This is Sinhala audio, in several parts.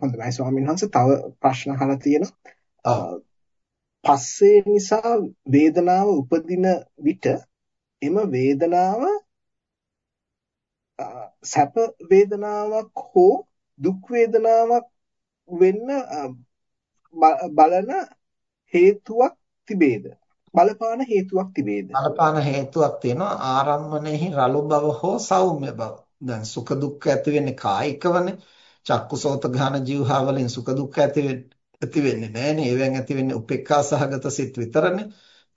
හොඳයි ස්වාමීන් වහන්සේ තව ප්‍රශ්න අහලා තියෙනවා. පස්සේ නිසා වේදනාව උපදින විට එම වේදනාව සැප වේදනාවක් හෝ දුක් වේදනාවක් වෙන්න බලන හේතුවක් තිබේද? බලපාන හේතුවක් තිබේද? බලපාන හේතුවක් තියෙනවා ආරම්මණයෙහි රළු බව හෝ සෞම්‍ය බව. දැන් සුඛ දුක්ඛ ඇති වෙන්නේ කායිකවනේ. චක්කුසෝත ගාන ජීවහා වලින් සුඛ දුක්ඛ ඇති ඇති වෙන්නේ නැහැනේ. ඒවෙන් ඇති වෙන්නේ උපේක්ඛා සහගත සිත් විතරනේ.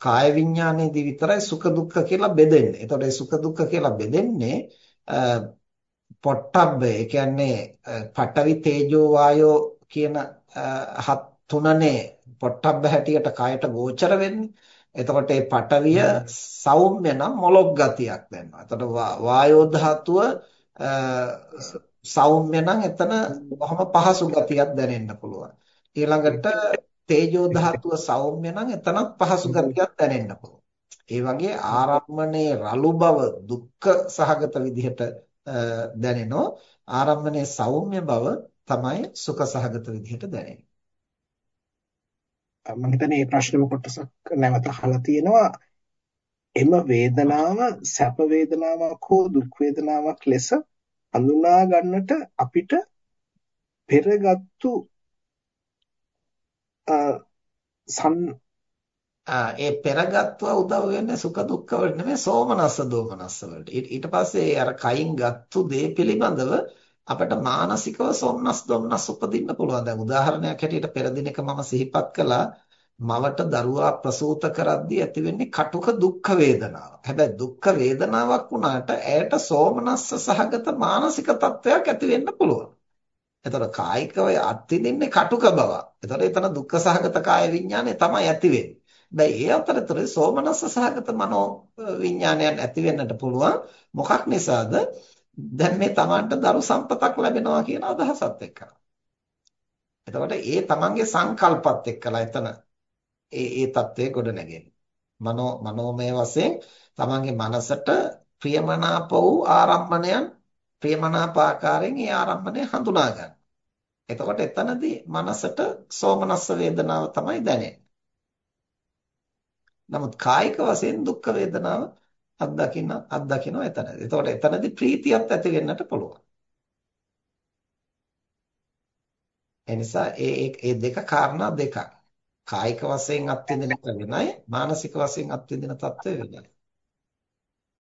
කාය විඥානයේදී විතරයි සුඛ දුක්ඛ කියලා බෙදෙන්නේ. එතකොට මේ සුඛ දුක්ඛ කියලා බෙදෙන්නේ පොට්ටබ්බේ. ඒ කියන්නේ පඨවි තේජෝ වායෝ කියන හත් තුනනේ පොට්ටබ්බ හැටියට කයට ගෝචර වෙන්නේ. එතකොට මේ පඨවිය සෞම්‍ය නම් මොලොක් ගතියක් දෙනවා. එතකොට වායෝ ධාතුව සෞම්‍ය නම් එතන බොහොම පහසු ගතියක් දැනෙන්න පුළුවන්. ඊළඟට තේජෝ ධාතුව සෞම්‍ය නම් එතනත් පහසු ගතියක් දැනෙන්න පුළුවන්. ඒ වගේ ආරම්මණයේ රළු බව දුක්ඛ සහගත විදිහට දැනෙනෝ ආරම්මණයේ සෞම්‍ය බව තමයි සුඛ සහගත විදිහට දැනෙන්නේ. මම හිතන්නේ මේ ප්‍රශ්නෙම කොටසක් නැවත අහලා තියෙනවා එම වේදනාව සැප වේදනාවක් හෝ දුක් වේදනාවක් ලෙස හඳුනා ගන්නට අපිට පෙරගත්තු සම් ඒ පෙරගත්තුව උදව් වෙන්නේ සුඛ දුක්ඛ වලට නෙමෙයි සෝමනස්ස දෝමනස්ස වලට. ඊට පස්සේ අර කයින් ගත්තු දේ පිළිබඳව අපිට මානසිකව සොම්නස් දොම්නස් උපදින්න පුළුවන්. දැන් උදාහරණයක් හැටියට පෙර දිනක මම සිහිපත් කළා මවට දරුවා ප්‍රසූත කරද්දී ඇතිවෙන්නේ කටුක දුක්ඛ වේදනාව. හැබැයි දුක්ඛ වේදනාවක් වුණාට ඇයට සෝමනස්ස සහගත මානසික තත්වයක් ඇති වෙන්න පුළුවන්. එතකොට කායිකව අත්විඳින්නේ කටුක බව. එතකොට එතන දුක්ඛ සහගත කාය විඥානය තමයි ඇති වෙන්නේ. හැබැයි ඒ අතරතුරේ සෝමනස්ස සහගත මනෝ විඥානයන් ඇති වෙන්නට පුළුවන්. මොකක් නිසාද? දැන් මේ Tamanට දරු සම්පතක් ලැබෙනවා කියන අදහසත් එක්කලා. එතකොට ඒ Tamanගේ සංකල්පත් එක්කලා එතන ඒ ඒ தત્ත්වය ගොඩ නැගෙන්නේ. මනෝ මනෝමය වශයෙන් Tamanගේ මනසට ප්‍රියමනාප වූ ආරම්මණයන් ප්‍රියමනාප ආකාරයෙන් ඒ ආරම්මණය හඳුනා ගන්න. එතකොට එතනදී මනසට සෝමනස්ස වේදනාව තමයි දැනෙන්නේ. නමුත් කායික වශයෙන් දුක් වේදනාව අත්දකින්න අත්දකින්න එතන. එතකොට එතනදී ප්‍රීතියක් ඇති වෙන්නට පුළුවන්. එනිසා ඒ ඒ දෙක කාරණා දෙකක්. කායික වශයෙන් අත්විඳින එක වෙනයි මානසික වශයෙන් අත්විඳින තත්ත්වය වෙනයි.